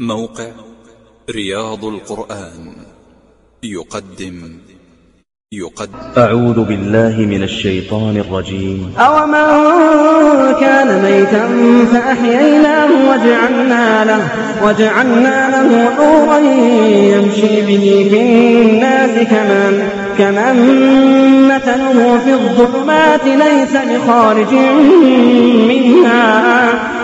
موقع رياض القرآن. يقدم. يقدم. أعوذ بالله من الشيطان الرجيم. أومن كان ميتا فأحييناه وجعلنا له, وجعلنا له نورا يمشي به في الناس كمن, كمن مثله في الظلمات ليس بخارج منها.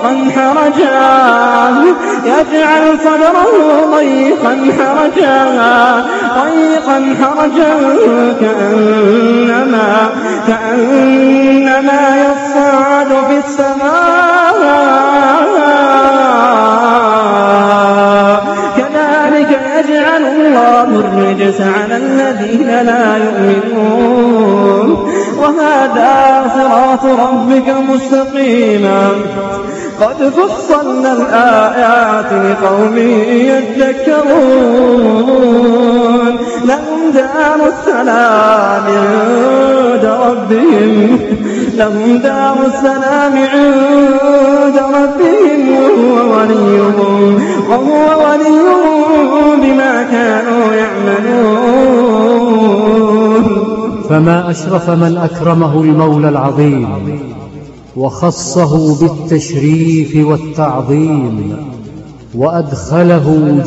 ضيقا حرجا يجعل صدره ضيقا حرجا ضيقا حرجا كأنما كأنما يصعد في السماء. كذلك يجعل الله الرجس على الذين لا يؤمنون. وهذا صراط ربك مستقيما. قد فصلنا الآيات لقوم يذكرون لهم دار السلام عند ربهم. لهم دار السلام عند ربهم. وهو وليهم وهو وليهم بما كانوا يعملون. فما أشرف من أكرمه المولى العظيم. وخصه بالتشريف والتعظيم وأدخله